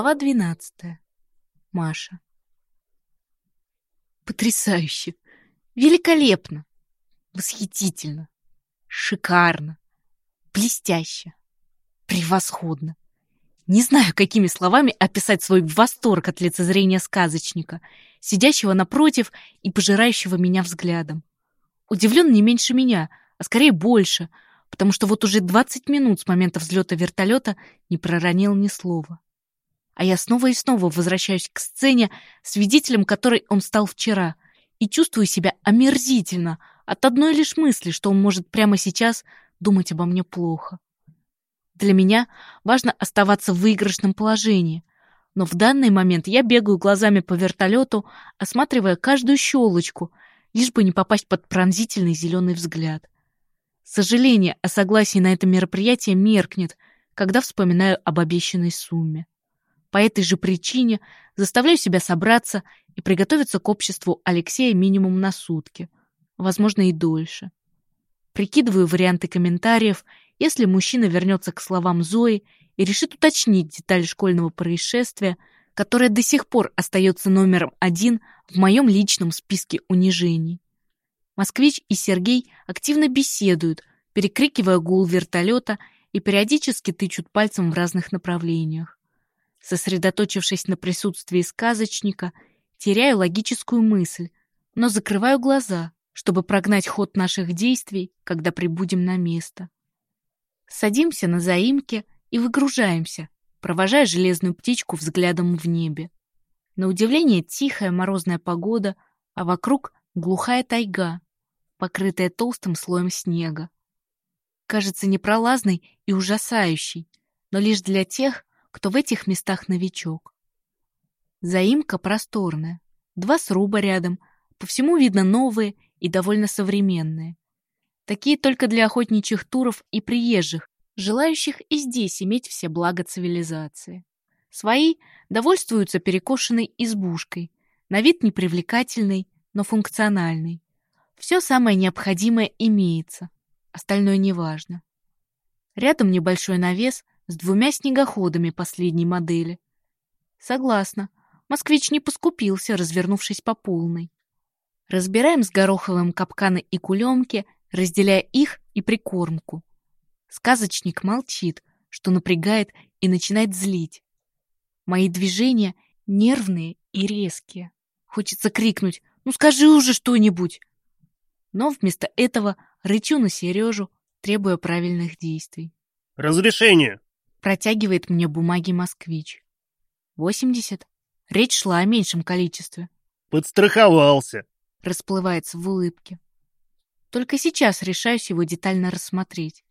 Глава двенадцатая. Маша. Потрясающе! Великолепно! Восхитительно! Шикарно! Блестяще! Превосходно! Не знаю, какими словами описать свой восторг от лицезрения сказочника, сидящего напротив и пожирающего меня взглядом. Удивлен не меньше меня, а скорее больше, потому что вот уже 20 минут с момента взлета вертолета не проронил ни слова а я снова и снова возвращаюсь к сцене, свидетелем которой он стал вчера, и чувствую себя омерзительно от одной лишь мысли, что он может прямо сейчас думать обо мне плохо. Для меня важно оставаться в выигрышном положении, но в данный момент я бегаю глазами по вертолету, осматривая каждую щелочку, лишь бы не попасть под пронзительный зеленый взгляд. Сожаление о согласии на это мероприятие меркнет, когда вспоминаю об обещанной сумме. По этой же причине заставляю себя собраться и приготовиться к обществу Алексея минимум на сутки, возможно и дольше. Прикидываю варианты комментариев, если мужчина вернется к словам Зои и решит уточнить детали школьного происшествия, которое до сих пор остается номером один в моем личном списке унижений. Москвич и Сергей активно беседуют, перекрикивая гул вертолета и периодически тычут пальцем в разных направлениях. Сосредоточившись на присутствии сказочника, теряю логическую мысль, но закрываю глаза, чтобы прогнать ход наших действий, когда прибудем на место. Садимся на заимке и выгружаемся, провожая железную птичку взглядом в небе. На удивление тихая морозная погода, а вокруг глухая тайга, покрытая толстым слоем снега. Кажется непролазной и ужасающей, но лишь для тех, кто в этих местах новичок. Заимка просторная, два сруба рядом, по всему видно новые и довольно современные. Такие только для охотничьих туров и приезжих, желающих и здесь иметь все блага цивилизации. Свои довольствуются перекошенной избушкой, на вид непривлекательной, но функциональной. Все самое необходимое имеется, остальное неважно. Рядом небольшой навес с двумя снегоходами последней модели. Согласна, москвич не поскупился, развернувшись по полной. Разбираем с Гороховым капканы и кулемки, разделяя их и прикормку. Сказочник молчит, что напрягает и начинает злить. Мои движения нервные и резкие. Хочется крикнуть «Ну скажи уже что-нибудь!» Но вместо этого рычу на Сережу, требуя правильных действий. «Разрешение!» Протягивает мне бумаги москвич. Восемьдесят. Речь шла о меньшем количестве. Подстраховался. Расплывается в улыбке. Только сейчас решаюсь его детально рассмотреть.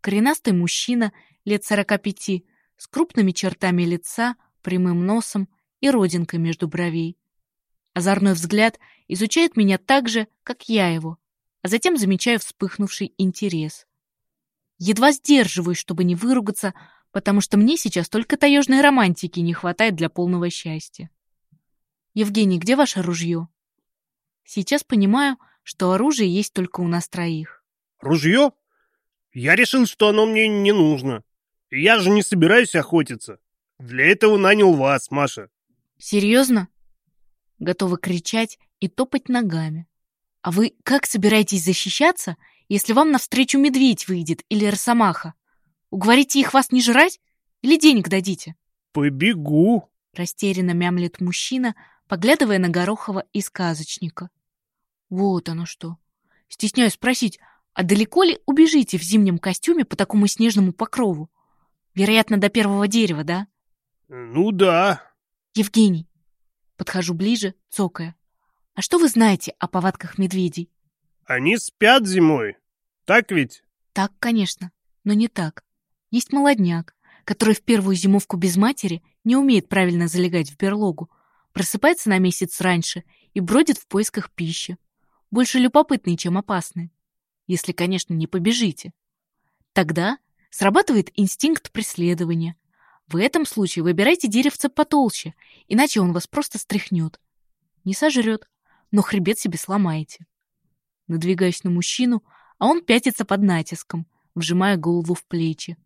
Коренастый мужчина, лет сорока пяти, с крупными чертами лица, прямым носом и родинкой между бровей. Озорной взгляд изучает меня так же, как я его, а затем замечаю вспыхнувший интерес. Едва сдерживаюсь, чтобы не выругаться, потому что мне сейчас только таежной романтики не хватает для полного счастья. Евгений, где ваше ружье? Сейчас понимаю, что оружие есть только у нас троих. Ружье? Я решил, что оно мне не нужно. Я же не собираюсь охотиться. Для этого нанял вас, Маша. Серьезно? Готова кричать и топать ногами. А вы как собираетесь защищаться, если вам навстречу медведь выйдет или росомаха? Уговорите их вас не жрать или денег дадите?» «Побегу», — растерянно мямлет мужчина, поглядывая на Горохова и сказочника. «Вот оно что. Стесняюсь спросить, а далеко ли убежите в зимнем костюме по такому снежному покрову? Вероятно, до первого дерева, да?» «Ну да». «Евгений». Подхожу ближе, цокая. «А что вы знаете о повадках медведей?» «Они спят зимой. Так ведь?» «Так, конечно, но не так. Есть молодняк, который в первую зимовку без матери не умеет правильно залегать в берлогу, просыпается на месяц раньше и бродит в поисках пищи. Больше любопытный, чем опасный. Если, конечно, не побежите. Тогда срабатывает инстинкт преследования. В этом случае выбирайте деревце потолще, иначе он вас просто стряхнет. Не сожрет, но хребет себе сломаете. Надвигаюсь на мужчину, а он пятится под натиском, вжимая голову в плечи.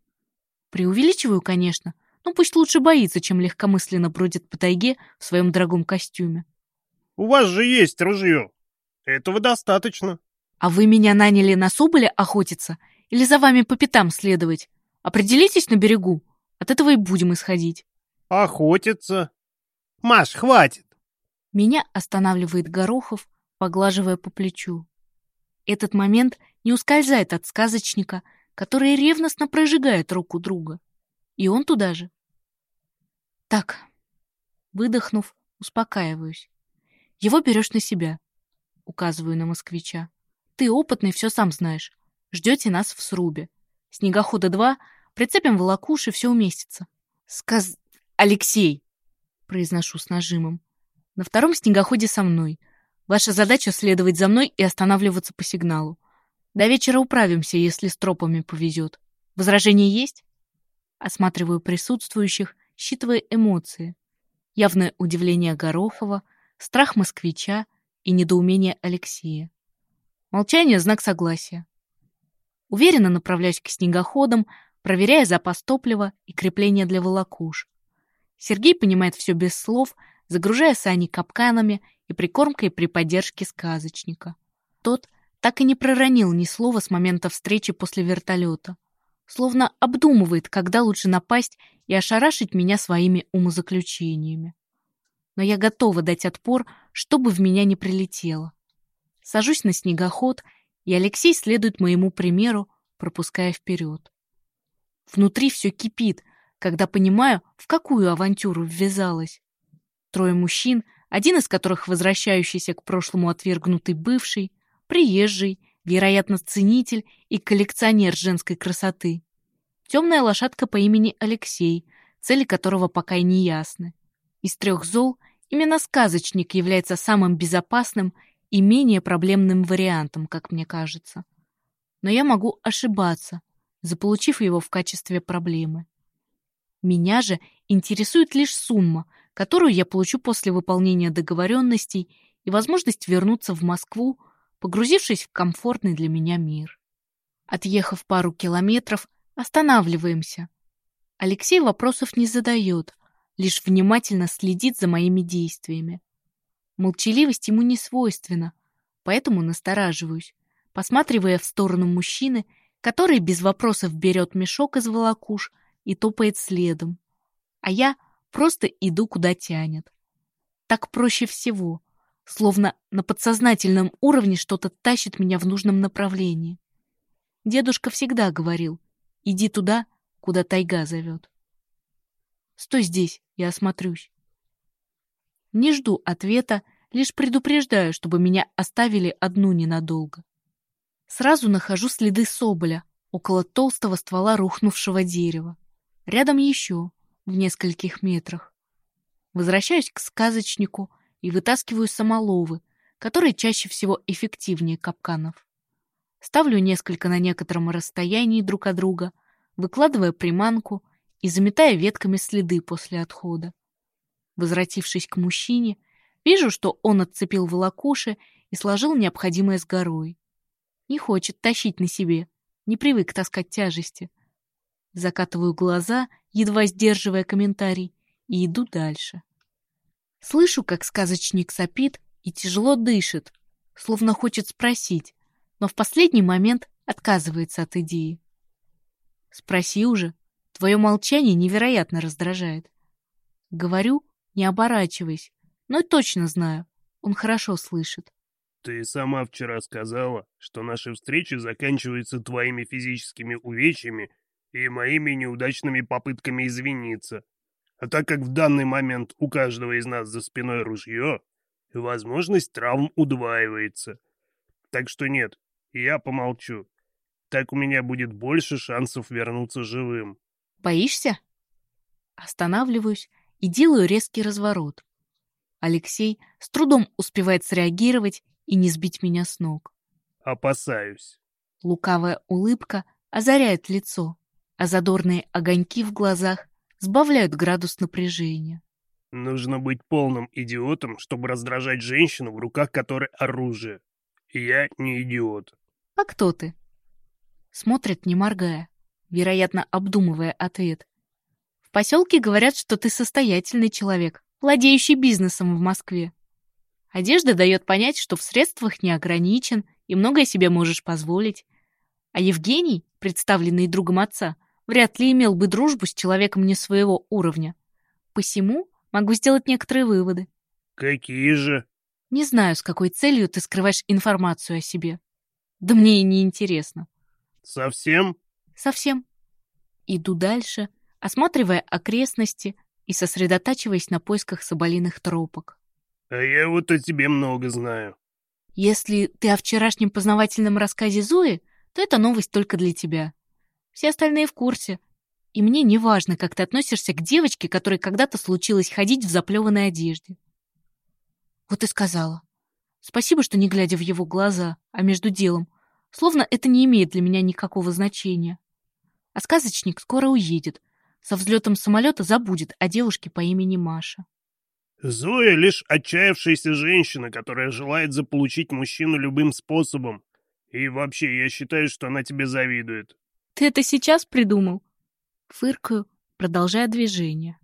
Преувеличиваю, конечно, Ну пусть лучше боится, чем легкомысленно бродит по тайге в своем дорогом костюме. У вас же есть ружье. Этого достаточно. А вы меня наняли на соболя охотиться или за вами по пятам следовать? Определитесь на берегу. От этого и будем исходить. Охотиться. Маш, хватит. Меня останавливает Горохов, поглаживая по плечу. Этот момент не ускользает от сказочника, который ревностно прожигает руку друга. И он туда же. Так, выдохнув, успокаиваюсь. Его берешь на себя, указываю на москвича. Ты опытный, все сам знаешь. Ждете нас в срубе. Снегохода два, прицепим волокуши, все уместится. Сказ... Алексей, произношу с нажимом. На втором снегоходе со мной. Ваша задача следовать за мной и останавливаться по сигналу. До вечера управимся, если с тропами повезет. Возражения есть? Осматриваю присутствующих, считывая эмоции. Явное удивление Горохова, страх москвича и недоумение Алексея. Молчание — знак согласия. Уверенно направляюсь к снегоходам, проверяя запас топлива и крепление для волокуш. Сергей понимает все без слов, загружая сани капканами и прикормкой при поддержке сказочника. Тот так и не проронил ни слова с момента встречи после вертолета. Словно обдумывает, когда лучше напасть и ошарашить меня своими умозаключениями. Но я готова дать отпор, чтобы в меня не прилетело. Сажусь на снегоход, и Алексей следует моему примеру, пропуская вперед. Внутри все кипит, когда понимаю, в какую авантюру ввязалась. Трое мужчин, один из которых возвращающийся к прошлому отвергнутый бывший, приезжий, вероятно, ценитель и коллекционер женской красоты. Темная лошадка по имени Алексей, цели которого пока и не ясны. Из трех зол именно сказочник является самым безопасным и менее проблемным вариантом, как мне кажется. Но я могу ошибаться, заполучив его в качестве проблемы. Меня же интересует лишь сумма, которую я получу после выполнения договоренностей и возможность вернуться в Москву, погрузившись в комфортный для меня мир. Отъехав пару километров, останавливаемся. Алексей вопросов не задает, лишь внимательно следит за моими действиями. Молчаливость ему не свойственна, поэтому настораживаюсь, посматривая в сторону мужчины, который без вопросов берет мешок из волокуш и топает следом. А я просто иду, куда тянет. Так проще всего, словно на подсознательном уровне что-то тащит меня в нужном направлении. Дедушка всегда говорил, иди туда, куда тайга зовет. Стой здесь, я осмотрюсь. Не жду ответа, лишь предупреждаю, чтобы меня оставили одну ненадолго. Сразу нахожу следы соболя около толстого ствола рухнувшего дерева. Рядом еще, в нескольких метрах. Возвращаюсь к сказочнику и вытаскиваю самоловы, которые чаще всего эффективнее капканов. Ставлю несколько на некотором расстоянии друг от друга, выкладывая приманку и заметая ветками следы после отхода. Возвратившись к мужчине, вижу, что он отцепил волокуши и сложил необходимое с горой. Не хочет тащить на себе, не привык таскать тяжести. Закатываю глаза, едва сдерживая комментарий, и иду дальше. Слышу, как сказочник сопит и тяжело дышит, словно хочет спросить, но в последний момент отказывается от идеи. Спроси уже, твое молчание невероятно раздражает. Говорю, не оборачиваясь, но точно знаю, он хорошо слышит. Ты сама вчера сказала, что наши встречи заканчиваются твоими физическими увечьями и моими неудачными попытками извиниться. А так как в данный момент у каждого из нас за спиной ружье, возможность травм удваивается. Так что нет, я помолчу. Так у меня будет больше шансов вернуться живым. Боишься? Останавливаюсь и делаю резкий разворот. Алексей с трудом успевает среагировать и не сбить меня с ног. Опасаюсь. Лукавая улыбка озаряет лицо а задорные огоньки в глазах сбавляют градус напряжения. Нужно быть полным идиотом, чтобы раздражать женщину, в руках которой оружие. Я не идиот. А кто ты? Смотрит, не моргая, вероятно, обдумывая ответ. В поселке говорят, что ты состоятельный человек, владеющий бизнесом в Москве. Одежда дает понять, что в средствах не ограничен и многое себе можешь позволить. А Евгений, представленный другом отца, вряд ли имел бы дружбу с человеком не своего уровня. Посему могу сделать некоторые выводы. Какие же? Не знаю, с какой целью ты скрываешь информацию о себе. Да мне и не интересно. Совсем? Совсем. Иду дальше, осматривая окрестности и сосредотачиваясь на поисках соболиных тропок. А я вот о тебе много знаю. Если ты о вчерашнем познавательном рассказе Зои, то это новость только для тебя. Все остальные в курсе. И мне не важно, как ты относишься к девочке, которой когда-то случилось ходить в заплеванной одежде. Вот и сказала. Спасибо, что не глядя в его глаза, а между делом, словно это не имеет для меня никакого значения. А сказочник скоро уедет. Со взлетом самолета забудет о девушке по имени Маша. Зоя лишь отчаявшаяся женщина, которая желает заполучить мужчину любым способом. И вообще, я считаю, что она тебе завидует. Ты это сейчас придумал? Фыркаю, продолжая движение.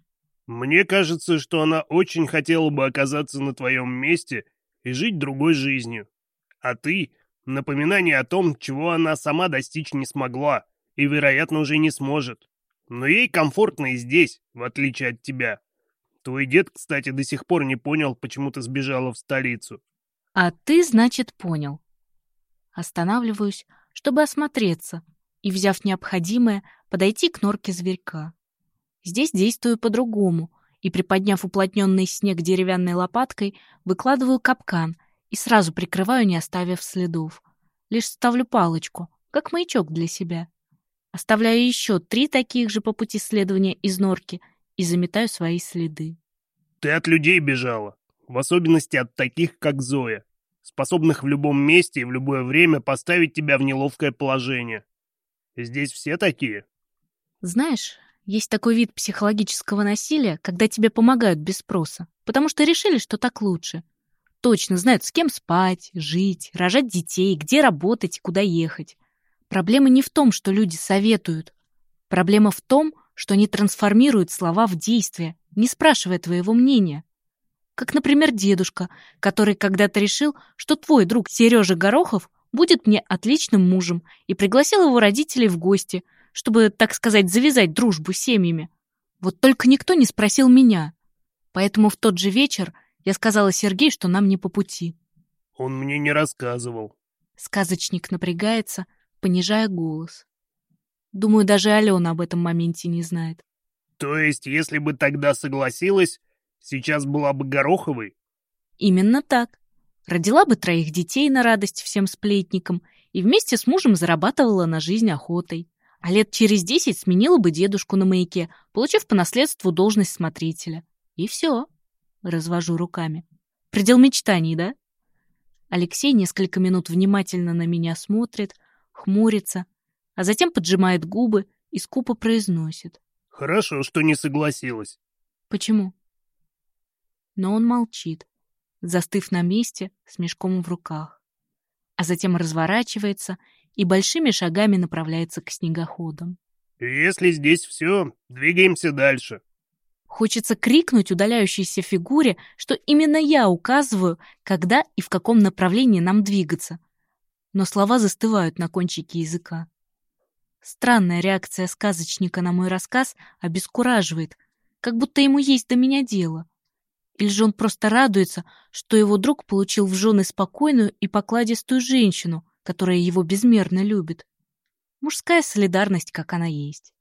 Мне кажется, что она очень хотела бы оказаться на твоем месте и жить другой жизнью. А ты — напоминание о том, чего она сама достичь не смогла и, вероятно, уже не сможет. Но ей комфортно и здесь, в отличие от тебя. Твой дед, кстати, до сих пор не понял, почему ты сбежала в столицу. А ты, значит, понял. Останавливаюсь, чтобы осмотреться и, взяв необходимое, подойти к норке зверька. Здесь действую по-другому и, приподняв уплотненный снег деревянной лопаткой, выкладываю капкан и сразу прикрываю, не оставив следов. Лишь ставлю палочку, как маячок для себя. Оставляю еще три таких же по пути следования из норки — и заметаю свои следы. Ты от людей бежала, в особенности от таких, как Зоя, способных в любом месте и в любое время поставить тебя в неловкое положение. Здесь все такие? Знаешь, есть такой вид психологического насилия, когда тебе помогают без спроса, потому что решили, что так лучше. Точно знают, с кем спать, жить, рожать детей, где работать и куда ехать. Проблема не в том, что люди советуют. Проблема в том, что они трансформируют слова в действия, не спрашивая твоего мнения. Как, например, дедушка, который когда-то решил, что твой друг Сережа Горохов будет мне отличным мужем и пригласил его родителей в гости, чтобы, так сказать, завязать дружбу с семьями. Вот только никто не спросил меня. Поэтому в тот же вечер я сказала Сергею, что нам не по пути. Он мне не рассказывал. Сказочник напрягается, понижая голос. Думаю, даже Алена об этом моменте не знает. То есть, если бы тогда согласилась, сейчас была бы Гороховой? Именно так. Родила бы троих детей на радость всем сплетникам и вместе с мужем зарабатывала на жизнь охотой. А лет через десять сменила бы дедушку на маяке, получив по наследству должность смотрителя. И все. Развожу руками. Предел мечтаний, да? Алексей несколько минут внимательно на меня смотрит, хмурится, а затем поджимает губы и скупо произносит. «Хорошо, что не согласилась». «Почему?» Но он молчит, застыв на месте с мешком в руках, а затем разворачивается и большими шагами направляется к снегоходам. «Если здесь все, двигаемся дальше». Хочется крикнуть удаляющейся фигуре, что именно я указываю, когда и в каком направлении нам двигаться. Но слова застывают на кончике языка. Странная реакция сказочника на мой рассказ обескураживает, как будто ему есть до меня дело. Или же он просто радуется, что его друг получил в жены спокойную и покладистую женщину, которая его безмерно любит. Мужская солидарность, как она есть.